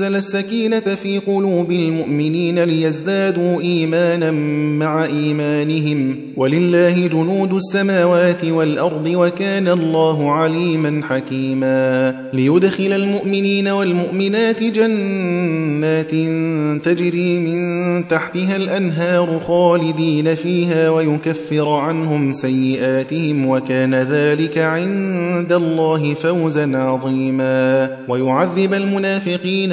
السكينة في قلوب المؤمنين ليزدادوا إيمانا مع إيمانهم. ولله جنود السماوات والأرض وكان الله عليما حكيما. ليدخل المؤمنين والمؤمنات جنات تجري من تحتها الأنهار خالدين فيها ويكفر عنهم سيئاتهم وكان ذلك عند الله فوزا عظيما. ويعذب المنافقين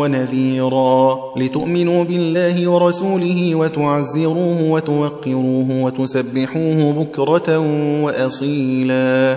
ونذيرا. لتؤمنوا بالله ورسوله وتعزروه وتوقروه وتسبحوه بكرة وأصيلا.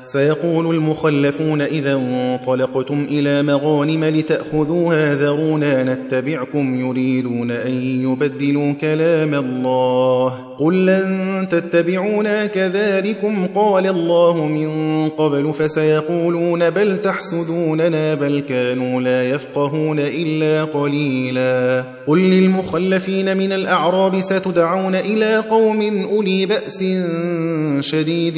سيقول المخلفون إذا انطلقتم إلى مغانم لتأخذوها ذرونا نتبعكم يريدون أن يبدلوا كلام الله. قل لن تتبعونا كذلكم قال الله من قبل فسيقولون بل تحسدوننا بل كانوا لا يفقهون إلا قليلا. قل للمخلفين من الأعراب ستدعون إلى قوم أولي بأس شديد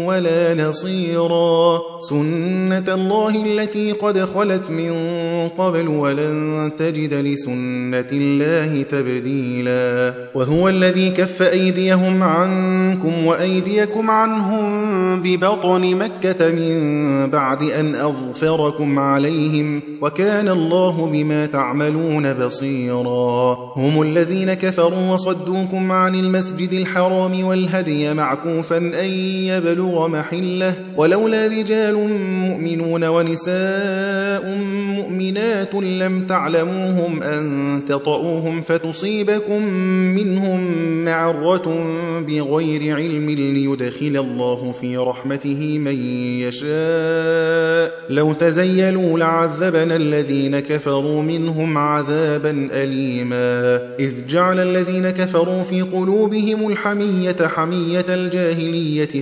ولا نصيرا. سنة الله التي قد خلت من قبل ولن تجد لسنة الله تبديلا. وهو الذي كف أيديهم عنكم وأيديكم عنهم ببطن مكة من بعد أن أظفركم عليهم وكان الله بما تعملون بصيرا. هم الذين كفروا وصدوكم عن المسجد الحرام والهدي معكوفا أن يبلغ محله ولولا رجال مؤمنون ونساء مؤمنات لم تعلموهم أن تطؤوهم فتصيبكم منهم معرة بغير علم ليدخل الله في رحمته من يشاء. لو تزيلوا لعذبنا الذين كفروا منهم عذابا أليما. إذ جعل الذين كفروا في قلوبهم الحمية حمية الجاهلية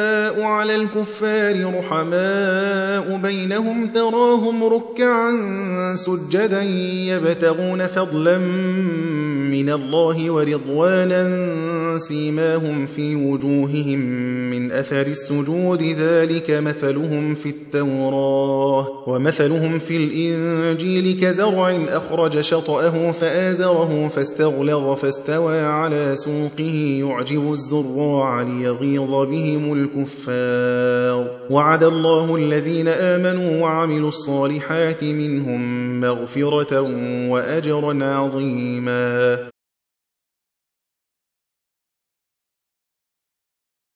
على الكفار رحماء بينهم تراهم ركعا سجدا يبتغون فضلا من الله ورضوانا سيماهم في وجوههم من أثر السجود ذلك مثلهم في التوراة ومثلهم في الإنجيل كزرع أخرج شطأه فآزره فاستغلظ فاستوى على سوقه يعجب الزراع ليغيظ بهم الكفار وعد الله الذين آمنوا وعملوا الصالحات منهم مغفرة وأجرا عظيما.